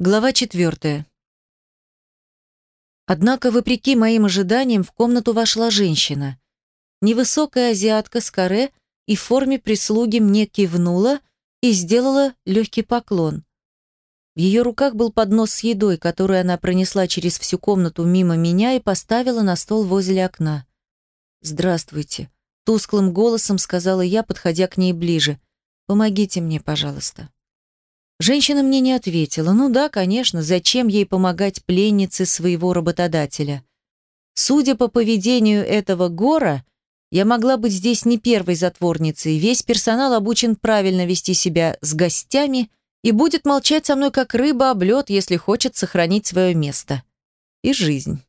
Глава четвертая. Однако, вопреки моим ожиданиям, в комнату вошла женщина. Невысокая азиатка с каре и в форме прислуги мне кивнула и сделала легкий поклон. В ее руках был поднос с едой, который она пронесла через всю комнату мимо меня и поставила на стол возле окна. «Здравствуйте», — тусклым голосом сказала я, подходя к ней ближе. «Помогите мне, пожалуйста». Женщина мне не ответила. Ну да, конечно, зачем ей помогать пленнице своего работодателя? Судя по поведению этого гора, я могла быть здесь не первой затворницей. Весь персонал обучен правильно вести себя с гостями и будет молчать со мной как рыба об лед, если хочет сохранить свое место. И жизнь.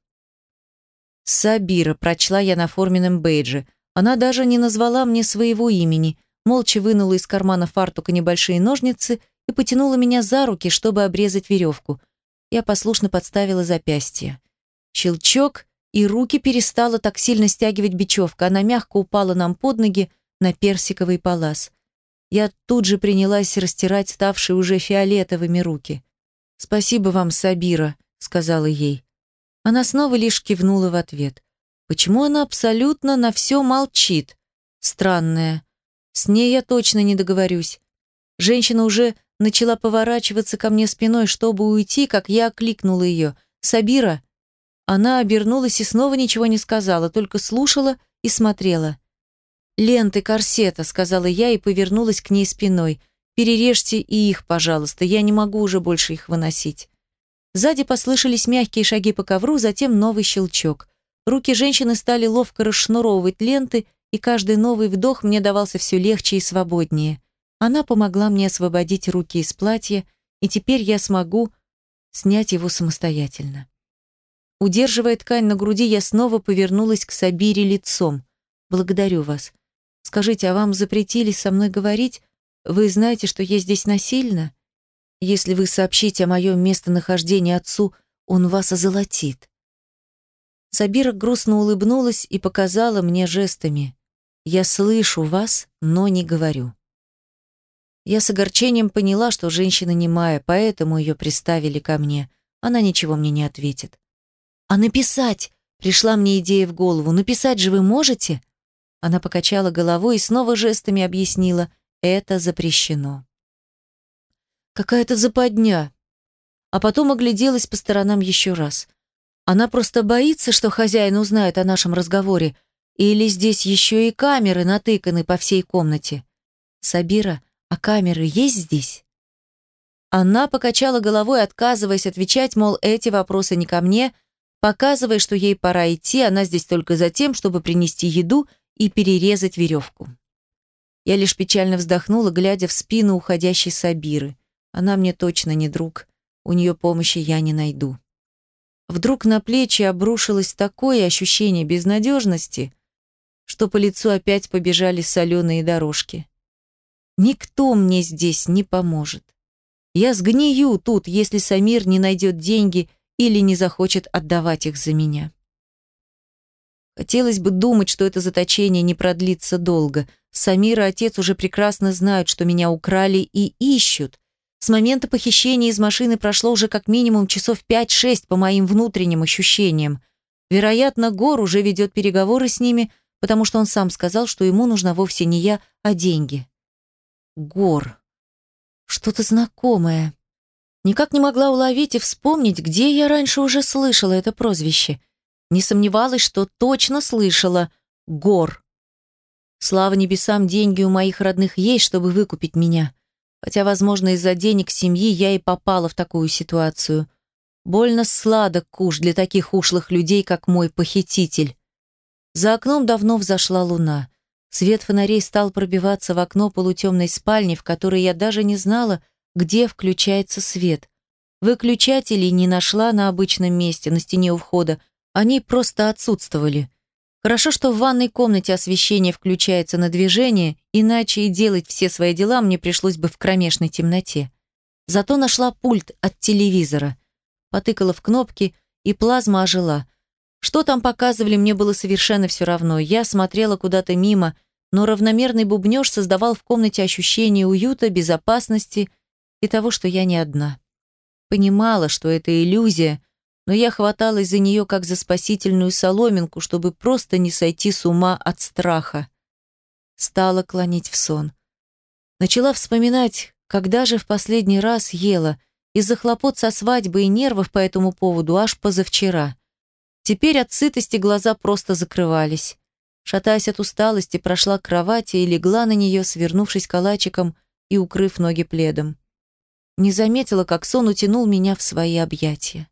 Сабира, прочла я на форменном бейдже. Она даже не назвала мне своего имени, молча вынула из кармана фартука небольшие ножницы и потянула меня за руки, чтобы обрезать веревку. Я послушно подставила запястье. Щелчок, и руки перестала так сильно стягивать бечевка. Она мягко упала нам под ноги на персиковый палас. Я тут же принялась растирать ставшие уже фиолетовыми руки. «Спасибо вам, Сабира», — сказала ей. Она снова лишь кивнула в ответ. Почему она абсолютно на все молчит? Странная. С ней я точно не договорюсь. Женщина уже начала поворачиваться ко мне спиной, чтобы уйти, как я окликнула ее. «Сабира!» Она обернулась и снова ничего не сказала, только слушала и смотрела. «Ленты корсета», — сказала я и повернулась к ней спиной. «Перережьте и их, пожалуйста, я не могу уже больше их выносить». Сзади послышались мягкие шаги по ковру, затем новый щелчок. Руки женщины стали ловко расшнуровывать ленты, и каждый новый вдох мне давался все легче и свободнее. Она помогла мне освободить руки из платья, и теперь я смогу снять его самостоятельно. Удерживая ткань на груди, я снова повернулась к Сабире лицом. «Благодарю вас. Скажите, а вам запретили со мной говорить? Вы знаете, что я здесь насильно? Если вы сообщите о моем местонахождении отцу, он вас озолотит». Сабира грустно улыбнулась и показала мне жестами. «Я слышу вас, но не говорю». Я с огорчением поняла, что женщина немая, поэтому ее приставили ко мне. Она ничего мне не ответит. «А написать?» — пришла мне идея в голову. «Написать же вы можете?» Она покачала головой и снова жестами объяснила. «Это запрещено». «Какая-то западня». А потом огляделась по сторонам еще раз. Она просто боится, что хозяин узнает о нашем разговоре. Или здесь еще и камеры натыканы по всей комнате. Сабира «А камеры есть здесь?» Она покачала головой, отказываясь отвечать, мол, эти вопросы не ко мне, показывая, что ей пора идти, она здесь только за тем, чтобы принести еду и перерезать веревку. Я лишь печально вздохнула, глядя в спину уходящей Сабиры. Она мне точно не друг, у нее помощи я не найду. Вдруг на плечи обрушилось такое ощущение безнадежности, что по лицу опять побежали соленые дорожки. Никто мне здесь не поможет. Я сгнию тут, если Самир не найдет деньги или не захочет отдавать их за меня. Хотелось бы думать, что это заточение не продлится долго. Самир и отец уже прекрасно знают, что меня украли и ищут. С момента похищения из машины прошло уже как минимум часов 5-6 по моим внутренним ощущениям. Вероятно, Гор уже ведет переговоры с ними, потому что он сам сказал, что ему нужна вовсе не я, а деньги. Гор. Что-то знакомое. Никак не могла уловить и вспомнить, где я раньше уже слышала это прозвище. Не сомневалась, что точно слышала Гор. Слава небесам, деньги у моих родных есть, чтобы выкупить меня. Хотя, возможно, из-за денег семьи я и попала в такую ситуацию. Больно сладок куш для таких ушлых людей, как мой похититель. За окном давно взошла луна. Свет фонарей стал пробиваться в окно полутемной спальни, в которой я даже не знала, где включается свет. Выключателей не нашла на обычном месте, на стене у входа. Они просто отсутствовали. Хорошо, что в ванной комнате освещение включается на движение, иначе и делать все свои дела мне пришлось бы в кромешной темноте. Зато нашла пульт от телевизора. Потыкала в кнопки, и плазма ожила – что там показывали, мне было совершенно все равно. Я смотрела куда-то мимо, но равномерный бубнёж создавал в комнате ощущение уюта, безопасности и того, что я не одна. Понимала, что это иллюзия, но я хваталась за нее как за спасительную соломинку, чтобы просто не сойти с ума от страха. Стала клонить в сон. Начала вспоминать, когда же в последний раз ела, из-за хлопот со свадьбой и нервов по этому поводу аж позавчера. Теперь от сытости глаза просто закрывались. Шатаясь от усталости, прошла к кровати и легла на нее, свернувшись калачиком и укрыв ноги пледом. Не заметила, как сон утянул меня в свои объятия.